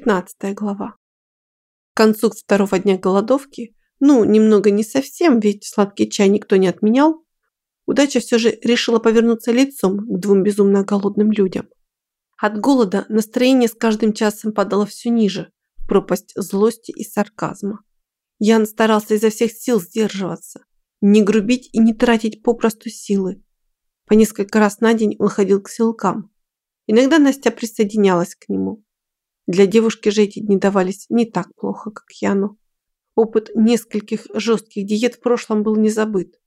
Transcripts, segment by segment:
Пятнадцатая глава. К концу второго дня голодовки, ну, немного не совсем, ведь сладкий чай никто не отменял, удача все же решила повернуться лицом к двум безумно голодным людям. От голода настроение с каждым часом падало все ниже, в пропасть злости и сарказма. Ян старался изо всех сил сдерживаться, не грубить и не тратить попросту силы. По несколько раз на день он ходил к селкам. Иногда Настя присоединялась к нему. Для девушки же эти дни давались не так плохо, как Яну. Опыт нескольких жестких диет в прошлом был не забыт.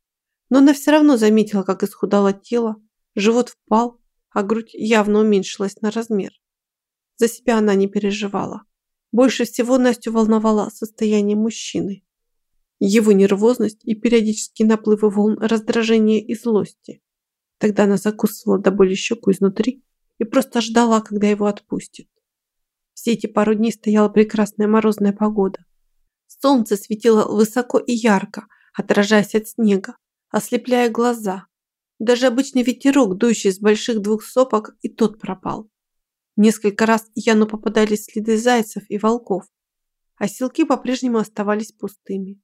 Но она все равно заметила, как исхудало тело, живот впал, а грудь явно уменьшилась на размер. За себя она не переживала. Больше всего Настю волновало состояние мужчины. Его нервозность и периодические наплывы волн раздражения и злости. Тогда она закусывала до боли щеку изнутри и просто ждала, когда его отпустит. Все эти пару дней стояла прекрасная морозная погода. Солнце светило высоко и ярко, отражаясь от снега, ослепляя глаза. Даже обычный ветерок, дующий с больших двух сопок, и тот пропал. Несколько раз Яну попадались следы зайцев и волков, а селки по-прежнему оставались пустыми.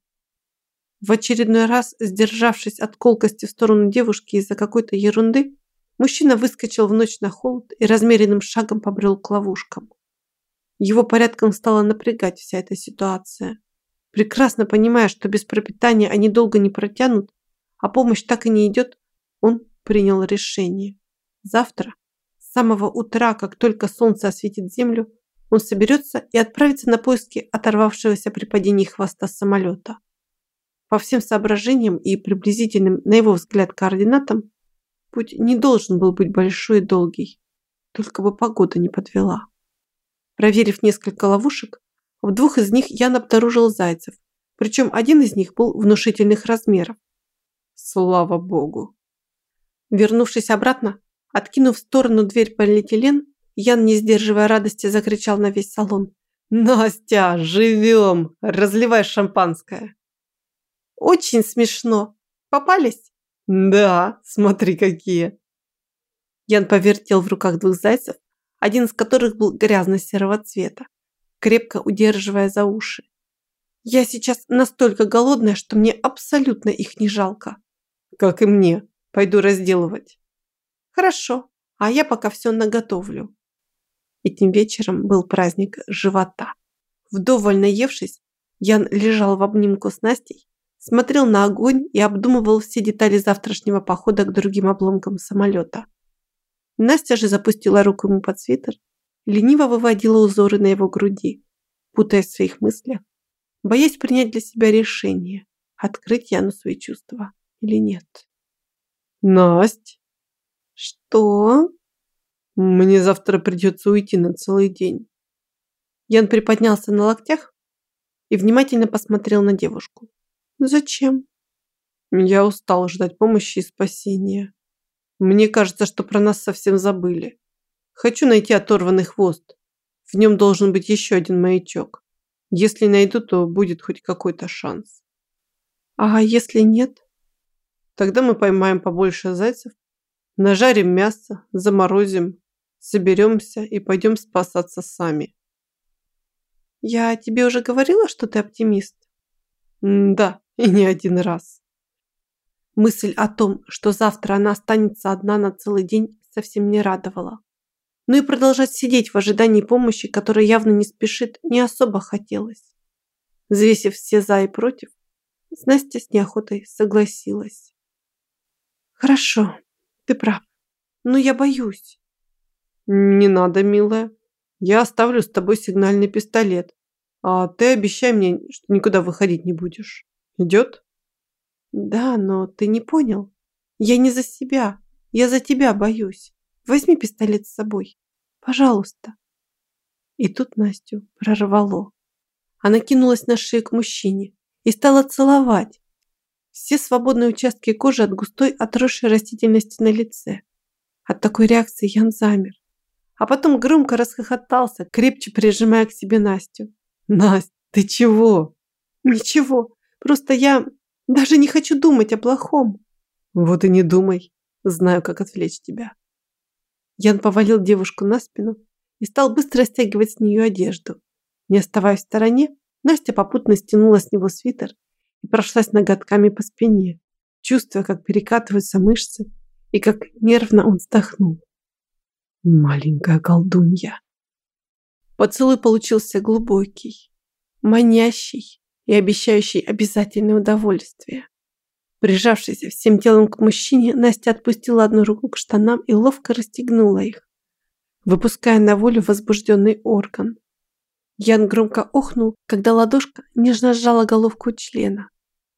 В очередной раз, сдержавшись от колкости в сторону девушки из-за какой-то ерунды, мужчина выскочил в ночь на холод и размеренным шагом побрел к ловушкам. Его порядком стала напрягать вся эта ситуация. Прекрасно понимая, что без пропитания они долго не протянут, а помощь так и не идет, он принял решение. Завтра, с самого утра, как только солнце осветит землю, он соберется и отправится на поиски оторвавшегося при падении хвоста самолета. По всем соображениям и приблизительным, на его взгляд, координатам, путь не должен был быть большой и долгий, только бы погода не подвела. Проверив несколько ловушек, в двух из них Ян обнаружил зайцев, причем один из них был внушительных размеров. Слава богу! Вернувшись обратно, откинув в сторону дверь полиэтилен, Ян, не сдерживая радости, закричал на весь салон. «Настя, живем! Разливай шампанское!» «Очень смешно! Попались?» «Да, смотри какие!» Ян повертел в руках двух зайцев, один из которых был грязно-серого цвета, крепко удерживая за уши. Я сейчас настолько голодная, что мне абсолютно их не жалко. Как и мне. Пойду разделывать. Хорошо, а я пока все наготовлю. Этим вечером был праздник живота. Вдоволь наевшись, Ян лежал в обнимку с Настей, смотрел на огонь и обдумывал все детали завтрашнего похода к другим обломкам самолета. Настя же запустила руку ему под свитер, лениво выводила узоры на его груди, путаясь в своих мыслях, боясь принять для себя решение, открыть Яну свои чувства или нет. «Насть!» «Что?» «Мне завтра придется уйти на целый день». Ян приподнялся на локтях и внимательно посмотрел на девушку. «Зачем?» «Я устал ждать помощи и спасения. Мне кажется, что про нас совсем забыли. Хочу найти оторванный хвост. В нем должен быть еще один маячок. Если найду, то будет хоть какой-то шанс. А если нет? Тогда мы поймаем побольше зайцев, нажарим мясо, заморозим, соберемся и пойдем спасаться сами. Я тебе уже говорила, что ты оптимист? М да, и не один раз. Мысль о том, что завтра она останется одна на целый день, совсем не радовала. Но и продолжать сидеть в ожидании помощи, которая явно не спешит, не особо хотелось. Взвесив все за и против, Настя с неохотой согласилась. «Хорошо, ты прав, но я боюсь». «Не надо, милая. Я оставлю с тобой сигнальный пистолет, а ты обещай мне, что никуда выходить не будешь. Идет?» Да, но ты не понял. Я не за себя. Я за тебя боюсь. Возьми пистолет с собой. Пожалуйста. И тут Настю прорвало. Она кинулась на шею к мужчине и стала целовать. Все свободные участки кожи от густой отросшей растительности на лице. От такой реакции Ян замер. А потом громко расхохотался, крепче прижимая к себе Настю. «Настя, ты чего?» «Ничего, просто я даже не хочу думать о плохом. Вот и не думай. Знаю, как отвлечь тебя. Ян повалил девушку на спину и стал быстро стягивать с нее одежду. Не оставаясь в стороне, Настя попутно стянула с него свитер и прошлась ноготками по спине, чувствуя, как перекатываются мышцы и как нервно он вздохнул. Маленькая колдунья. Поцелуй получился глубокий, манящий и обещающий обязательное удовольствие. Прижавшись всем телом к мужчине, Настя отпустила одну руку к штанам и ловко расстегнула их, выпуская на волю возбужденный орган. Ян громко охнул, когда ладошка нежно сжала головку члена.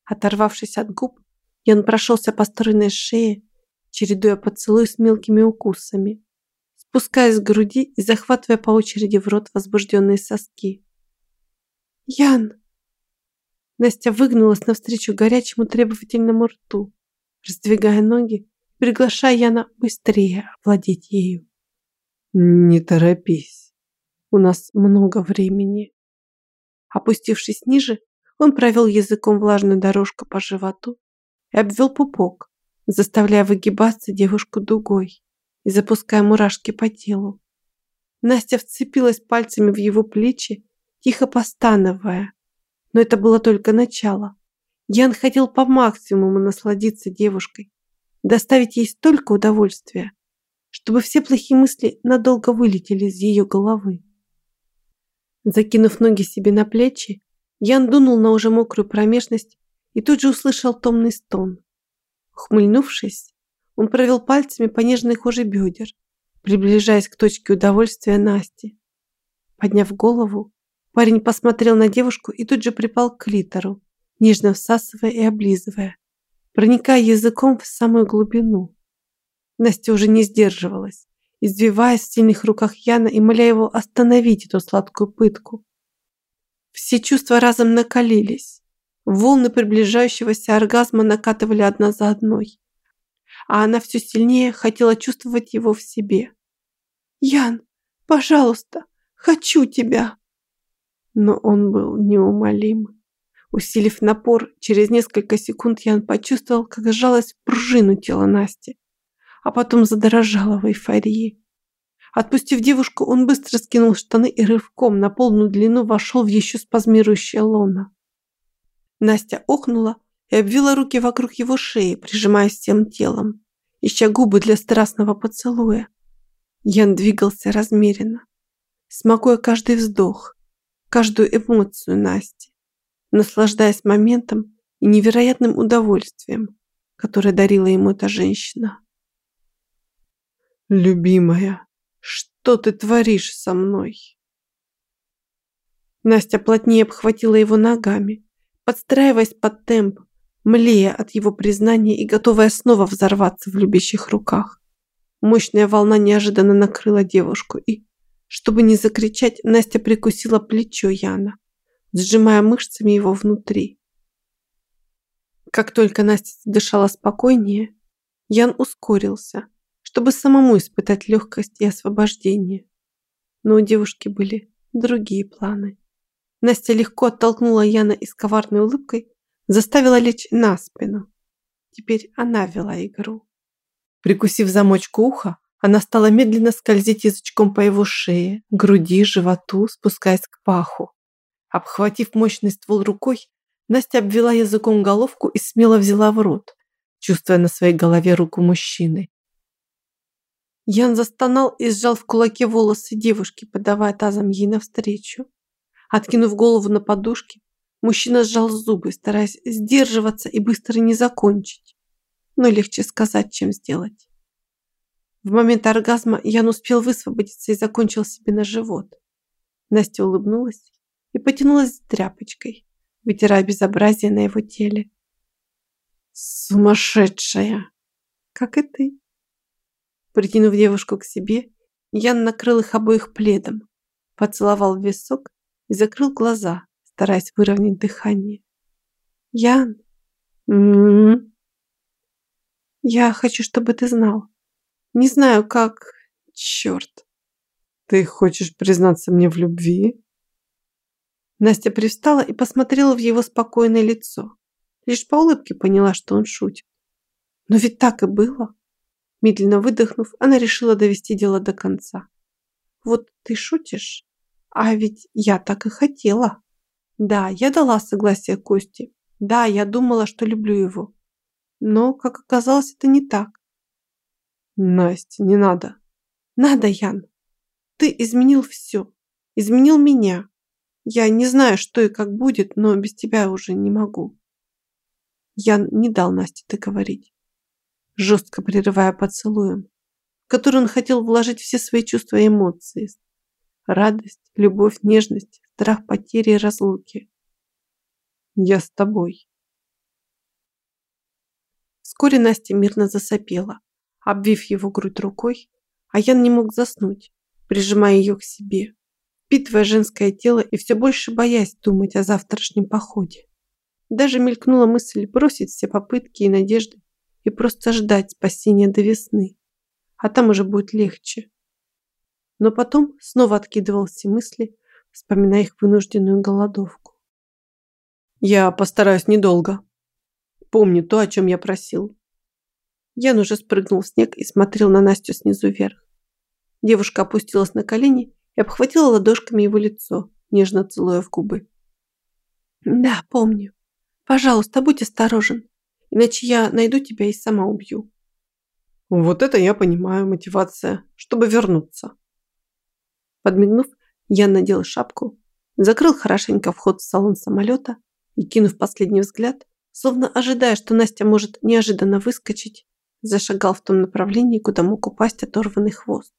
Оторвавшись от губ, Ян прошелся по стройной шее, чередуя поцелуй с мелкими укусами, спускаясь к груди и захватывая по очереди в рот возбужденные соски. «Ян!» Настя выгнулась навстречу горячему требовательному рту, раздвигая ноги, приглашая Яна быстрее овладеть ею. «Не торопись, у нас много времени». Опустившись ниже, он провел языком влажную дорожку по животу и обвел пупок, заставляя выгибаться девушку дугой и запуская мурашки по телу. Настя вцепилась пальцами в его плечи, тихо постановая. Но это было только начало. Ян хотел по максимуму насладиться девушкой, доставить ей столько удовольствия, чтобы все плохие мысли надолго вылетели из ее головы. Закинув ноги себе на плечи, Ян дунул на уже мокрую промежность и тут же услышал томный стон. Ухмыльнувшись, он провел пальцами по нежной коже бедер, приближаясь к точке удовольствия Насти. Подняв голову, парень посмотрел на девушку и тут же припал к клитору, нежно всасывая и облизывая, проникая языком в самую глубину. Настя уже не сдерживалась, извиваясь в сильных руках Яна и моля его остановить эту сладкую пытку. Все чувства разом накалились. Волны приближающегося оргазма накатывали одна за одной а она все сильнее хотела чувствовать его в себе. «Ян, пожалуйста, хочу тебя!» Но он был неумолим. Усилив напор, через несколько секунд Ян почувствовал, как сжалась в пружину тело Насти, а потом задорожала в эйфории. Отпустив девушку, он быстро скинул штаны и рывком на полную длину вошел в еще спазмирующее лоно. Настя охнула и обвила руки вокруг его шеи, прижимаясь всем телом, ища губы для страстного поцелуя. Ян двигался размеренно, смакуя каждый вздох, каждую эмоцию Насти, наслаждаясь моментом и невероятным удовольствием, которое дарила ему эта женщина. «Любимая, что ты творишь со мной?» Настя плотнее обхватила его ногами, подстраиваясь под темп, млея от его признания и готовая снова взорваться в любящих руках. Мощная волна неожиданно накрыла девушку, и, чтобы не закричать, Настя прикусила плечо Яна, сжимая мышцами его внутри. Как только Настя дышала спокойнее, Ян ускорился, чтобы самому испытать легкость и освобождение. Но у девушки были другие планы. Настя легко оттолкнула Яна и с коварной улыбкой заставила лечь на спину. Теперь она вела игру. Прикусив замочку уха, она стала медленно скользить язычком по его шее, груди, животу, спускаясь к паху. Обхватив мощный ствол рукой, Настя обвела языком головку и смело взяла в рот, чувствуя на своей голове руку мужчины. Ян застонал и сжал в кулаке волосы девушки, подавая тазом ей навстречу. Откинув голову на подушке, Мужчина сжал зубы, стараясь сдерживаться и быстро не закончить. Но легче сказать, чем сделать. В момент оргазма Ян успел высвободиться и закончил себе на живот. Настя улыбнулась и потянулась за тряпочкой, вытирая безобразие на его теле. «Сумасшедшая! Как и ты!» Притянув девушку к себе, Ян накрыл их обоих пледом, поцеловал висок и закрыл глаза, стараясь выровнять дыхание. Ян, м -м -м. я хочу, чтобы ты знал. Не знаю, как... Черт. Ты хочешь признаться мне в любви? Настя привстала и посмотрела в его спокойное лицо. Лишь по улыбке поняла, что он шутит. Но ведь так и было. Медленно выдохнув, она решила довести дело до конца. Вот ты шутишь? А ведь я так и хотела. Да, я дала согласие Косте. Да, я думала, что люблю его. Но, как оказалось, это не так. Настя, не надо. Надо, Ян. Ты изменил все. Изменил меня. Я не знаю, что и как будет, но без тебя уже не могу. Ян не дал Насте договорить, жестко прерывая поцелуем, в который он хотел вложить все свои чувства и эмоции. Радость, любовь, нежность, страх потери и разлуки. Я с тобой. Вскоре Настя мирно засопела, обвив его грудь рукой, а Ян не мог заснуть, прижимая ее к себе, впитывая женское тело и все больше боясь думать о завтрашнем походе. Даже мелькнула мысль бросить все попытки и надежды и просто ждать спасения до весны, а там уже будет легче. Но потом снова откидывал все мысли, вспоминая их вынужденную голодовку. Я постараюсь недолго. Помню то, о чем я просил. Ян уже спрыгнул в снег и смотрел на Настю снизу вверх. Девушка опустилась на колени и обхватила ладошками его лицо, нежно целуя в губы. «Да, помню. Пожалуйста, будь осторожен, иначе я найду тебя и сама убью». Вот это я понимаю, мотивация, чтобы вернуться. Подмигнув, я надел шапку, закрыл хорошенько вход в салон самолета и, кинув последний взгляд, словно ожидая, что Настя может неожиданно выскочить, зашагал в том направлении, куда мог упасть оторванный хвост.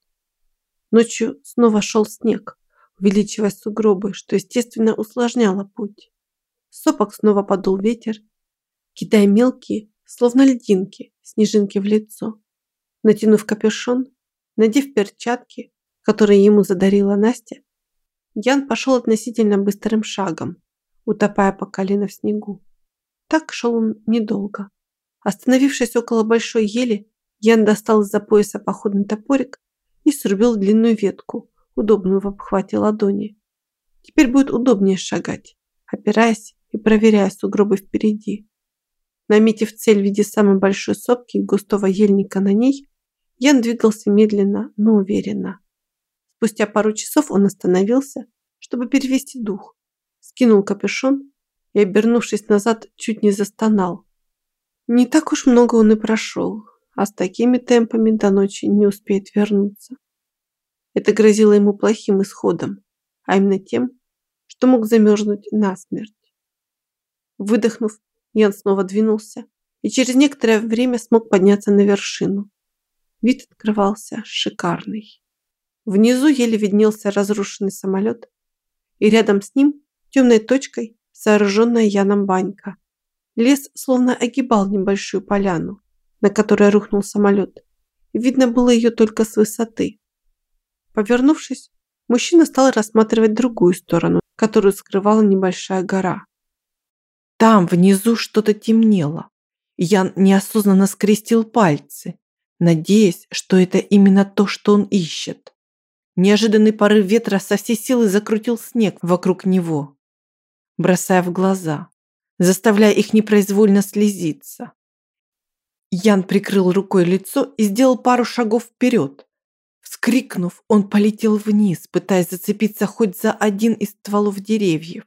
Ночью снова шел снег, увеличивая сугробы, что, естественно, усложняло путь. Сопок снова подул ветер, кидая мелкие, словно льдинки, снежинки в лицо. Натянув капюшон, надев перчатки, которые ему задарила Настя, Ян пошел относительно быстрым шагом, утопая по колено в снегу. Так шел он недолго. Остановившись около большой ели, Ян достал из-за пояса походный топорик и срубил длинную ветку, удобную в обхвате ладони. Теперь будет удобнее шагать, опираясь и проверяя сугробы впереди. Наметив цель в виде самой большой сопки и густого ельника на ней, Ян двигался медленно, но уверенно. Спустя пару часов он остановился, чтобы перевести дух, скинул капюшон и, обернувшись назад, чуть не застонал. Не так уж много он и прошел, а с такими темпами до ночи не успеет вернуться. Это грозило ему плохим исходом, а именно тем, что мог замерзнуть насмерть. Выдохнув, Ян снова двинулся и через некоторое время смог подняться на вершину. Вид открывался шикарный. Внизу еле виднелся разрушенный самолет, и рядом с ним темной точкой сооруженная Яном банька. Лес словно огибал небольшую поляну, на которой рухнул самолет, видно было ее только с высоты. Повернувшись, мужчина стал рассматривать другую сторону, которую скрывала небольшая гора. Там внизу что-то темнело. Ян неосознанно скрестил пальцы, надеясь, что это именно то, что он ищет. Неожиданный порыв ветра со всей силы закрутил снег вокруг него, бросая в глаза, заставляя их непроизвольно слезиться. Ян прикрыл рукой лицо и сделал пару шагов вперед. Вскрикнув, он полетел вниз, пытаясь зацепиться хоть за один из стволов деревьев.